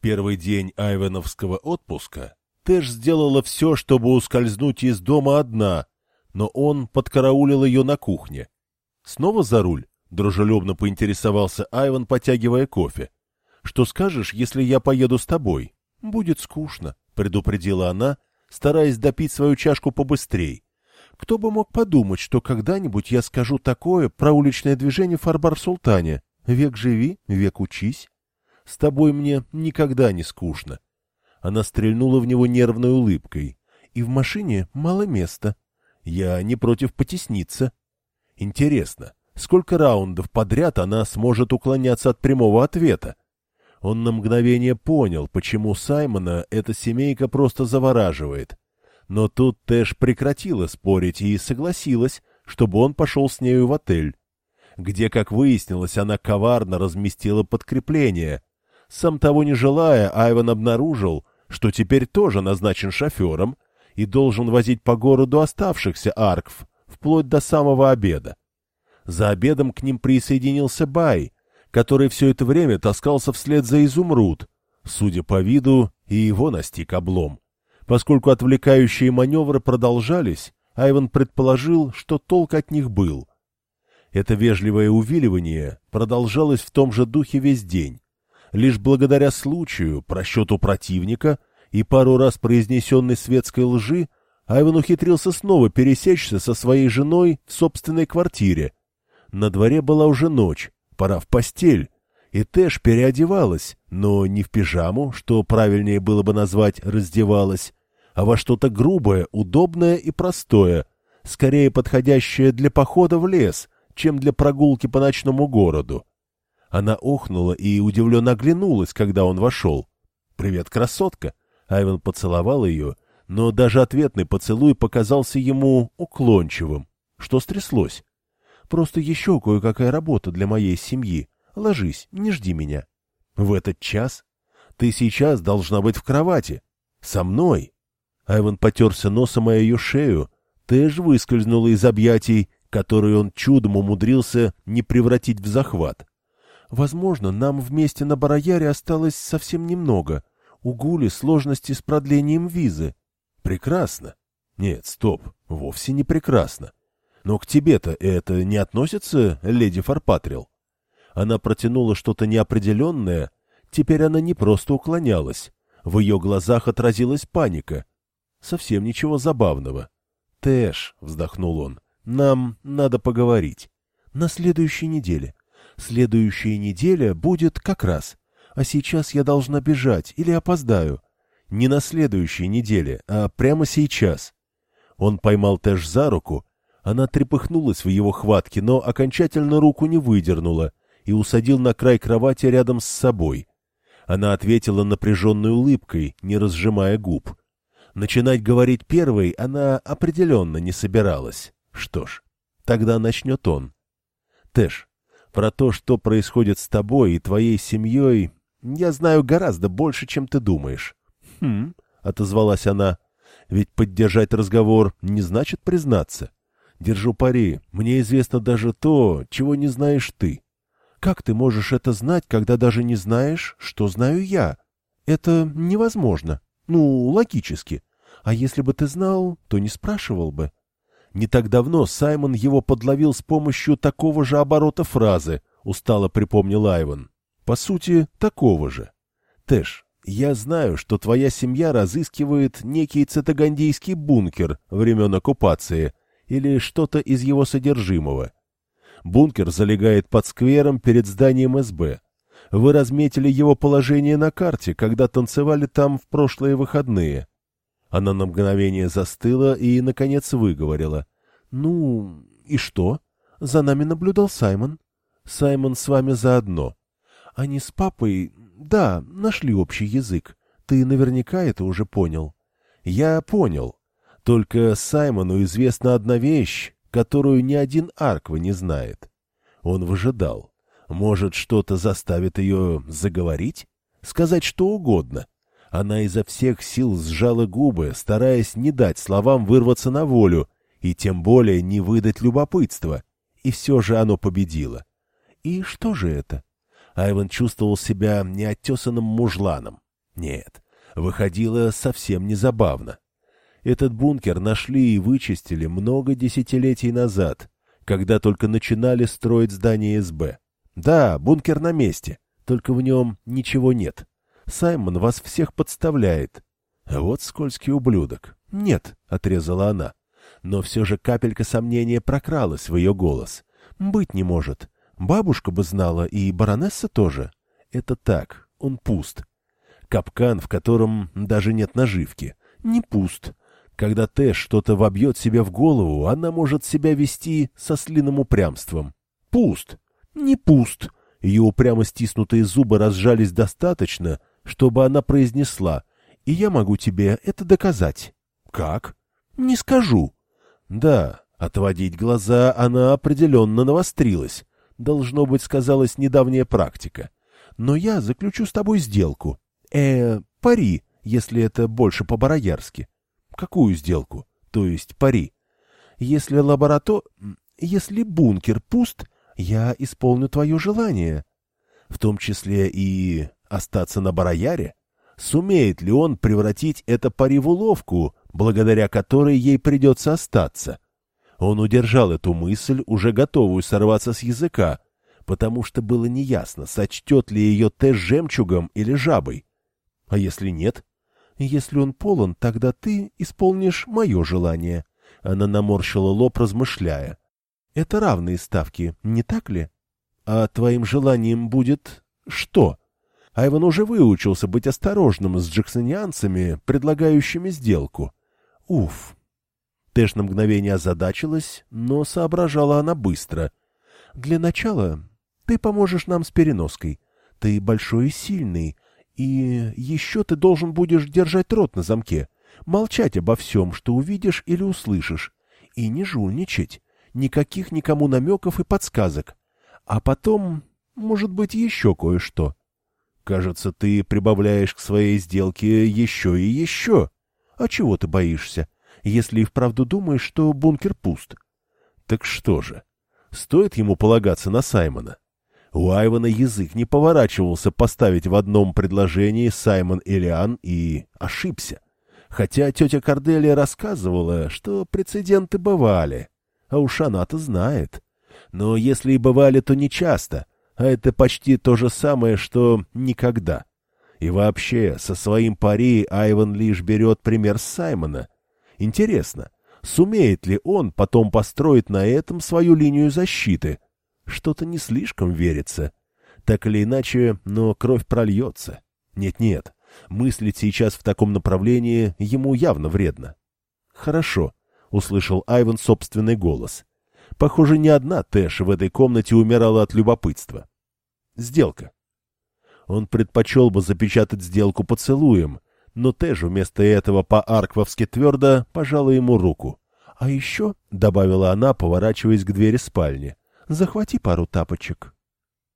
Первый день айвеновского отпуска Тэш сделала все, чтобы ускользнуть из дома одна, но он подкараулил ее на кухне. «Снова за руль?» — дружелюбно поинтересовался Айван, потягивая кофе. «Что скажешь, если я поеду с тобой?» «Будет скучно», — предупредила она, стараясь допить свою чашку побыстрей. «Кто бы мог подумать, что когда-нибудь я скажу такое про уличное движение в Фарбар-Султане? Век живи, век учись. С тобой мне никогда не скучно». Она стрельнула в него нервной улыбкой. «И в машине мало места. Я не против потесниться». «Интересно, сколько раундов подряд она сможет уклоняться от прямого ответа?» Он на мгновение понял, почему Саймона эта семейка просто завораживает. Но тут Тэш прекратила спорить и согласилась, чтобы он пошел с нею в отель, где, как выяснилось, она коварно разместила подкрепление. Сам того не желая, Айван обнаружил, что теперь тоже назначен шофером и должен возить по городу оставшихся аркв, вплоть до самого обеда. За обедом к ним присоединился Бай, который все это время таскался вслед за изумруд. Судя по виду, и его настиг облом. Поскольку отвлекающие маневры продолжались, Айван предположил, что толк от них был. Это вежливое увиливание продолжалось в том же духе весь день. Лишь благодаря случаю, просчету противника и пару раз произнесенной светской лжи, Айван ухитрился снова пересечься со своей женой в собственной квартире. На дворе была уже ночь, пора в постель. И Тэш переодевалась, но не в пижаму, что правильнее было бы назвать «раздевалась», а во что-то грубое, удобное и простое, скорее подходящее для похода в лес, чем для прогулки по ночному городу. Она охнула и удивленно оглянулась, когда он вошел. «Привет, красотка!» Айвен поцеловал ее, но даже ответный поцелуй показался ему уклончивым. Что стряслось? «Просто еще кое-какая работа для моей семьи. Ложись, не жди меня». «В этот час? Ты сейчас должна быть в кровати. Со мной!» Айвен потерся носом о ее шею. Тэш выскользнула из объятий, которые он чудом умудрился не превратить в захват. Возможно, нам вместе на Бараяре осталось совсем немного. У Гули сложности с продлением визы. Прекрасно. Нет, стоп, вовсе не прекрасно. Но к тебе-то это не относится, леди Фарпатрил? Она протянула что-то неопределенное. Теперь она не просто уклонялась. В ее глазах отразилась паника. Совсем ничего забавного. «Тэш», — вздохнул он, — «нам надо поговорить. На следующей неделе. Следующая неделя будет как раз. А сейчас я должна бежать или опоздаю. Не на следующей неделе, а прямо сейчас. Он поймал Тэш за руку. Она трепыхнулась в его хватке, но окончательно руку не выдернула и усадил на край кровати рядом с собой. Она ответила напряженной улыбкой, не разжимая губ. Начинать говорить первой она определенно не собиралась. Что ж, тогда начнет он. Тэш, про то, что происходит с тобой и твоей семьей, я знаю гораздо больше, чем ты думаешь. — Хм, — отозвалась она, — ведь поддержать разговор не значит признаться. Держу пари, мне известно даже то, чего не знаешь ты. Как ты можешь это знать, когда даже не знаешь, что знаю я? Это невозможно. Ну, логически. А если бы ты знал, то не спрашивал бы. Не так давно Саймон его подловил с помощью такого же оборота фразы, устало припомнил Айван. По сути, такого же. Тэш, я знаю, что твоя семья разыскивает некий цитагандийский бункер времен оккупации или что-то из его содержимого. Бункер залегает под сквером перед зданием СБ. Вы разметили его положение на карте, когда танцевали там в прошлые выходные. Она на мгновение застыла и, наконец, выговорила. — Ну, и что? За нами наблюдал Саймон. Саймон с вами заодно. Они с папой, да, нашли общий язык. Ты наверняка это уже понял. Я понял. Только Саймону известна одна вещь, которую ни один Арква не знает. Он выжидал. Может, что-то заставит ее заговорить? Сказать что угодно — она изо всех сил сжала губы, стараясь не дать словам вырваться на волю, и тем более не выдать любопытства. И все же оно победило. И что же это? Айван чувствовал себя неоттесанным мужланом. Нет, выходило совсем незабавно. Этот бункер нашли и вычистили много десятилетий назад, когда только начинали строить здание СБ. Да, бункер на месте, только в нем ничего нет. Саймон вас всех подставляет. Вот скользкий ублюдок. Нет, — отрезала она. Но все же капелька сомнения прокралась в ее голос. Быть не может. Бабушка бы знала, и баронесса тоже. Это так, он пуст. Капкан, в котором даже нет наживки. Не пуст. Когда Тэш что-то вобьет себе в голову, она может себя вести со слиным упрямством. Пуст. Не пуст. Ее упрямо стиснутые зубы разжались достаточно, чтобы она произнесла, и я могу тебе это доказать. Как? Не скажу. Да, отводить глаза она определенно навострилась. Должно быть, сказалась недавняя практика. Но я заключу с тобой сделку. Э, пари, если это больше по-бароярски. Какую сделку? То есть пари. Если лаборато... Если бункер пуст, я исполню твое желание. В том числе и остаться на барояре. Сумеет ли он превратить это пари в уловку, благодаря которой ей придется остаться? Он удержал эту мысль, уже готовую сорваться с языка, потому что было неясно, сочтет ли ее Т жемчугом или жабой. А если нет? Если он полон, тогда ты исполнишь мое желание. Она наморщила лоб, размышляя. Это равные ставки, не так ли? А твоим желанием будет что? Айван уже выучился быть осторожным с джексонианцами, предлагающими сделку. Уф, Тэш на мгновение озадачилась, но соображала она быстро. «Для начала ты поможешь нам с переноской. Ты большой и сильный, и еще ты должен будешь держать рот на замке, молчать обо всем, что увидишь или услышишь, и не жульничать, никаких никому намеков и подсказок. А потом, может быть, еще кое-что. Кажется, ты прибавляешь к своей сделке еще и еще. А чего ты боишься?» если и вправду думаешь, что бункер пуст. Так что же, стоит ему полагаться на Саймона? У Айвана язык не поворачивался поставить в одном предложении Саймон Элиан и ошибся. Хотя тетя Корделия рассказывала, что прецеденты бывали, а уж она-то знает. Но если и бывали, то не часто, а это почти то же самое, что никогда. И вообще, со своим пари Айван лишь берет пример Саймона — Интересно, сумеет ли он потом построить на этом свою линию защиты? Что-то не слишком верится. Так или иначе, но кровь прольется. Нет-нет, мыслить сейчас в таком направлении ему явно вредно. «Хорошо», — услышал Айван собственный голос. Похоже, ни одна Тэш в этой комнате умирала от любопытства. «Сделка». Он предпочел бы запечатать сделку поцелуем, но Тэш вместо этого по-арквовски твердо пожала ему руку. — А еще, — добавила она, поворачиваясь к двери спальни, — захвати пару тапочек.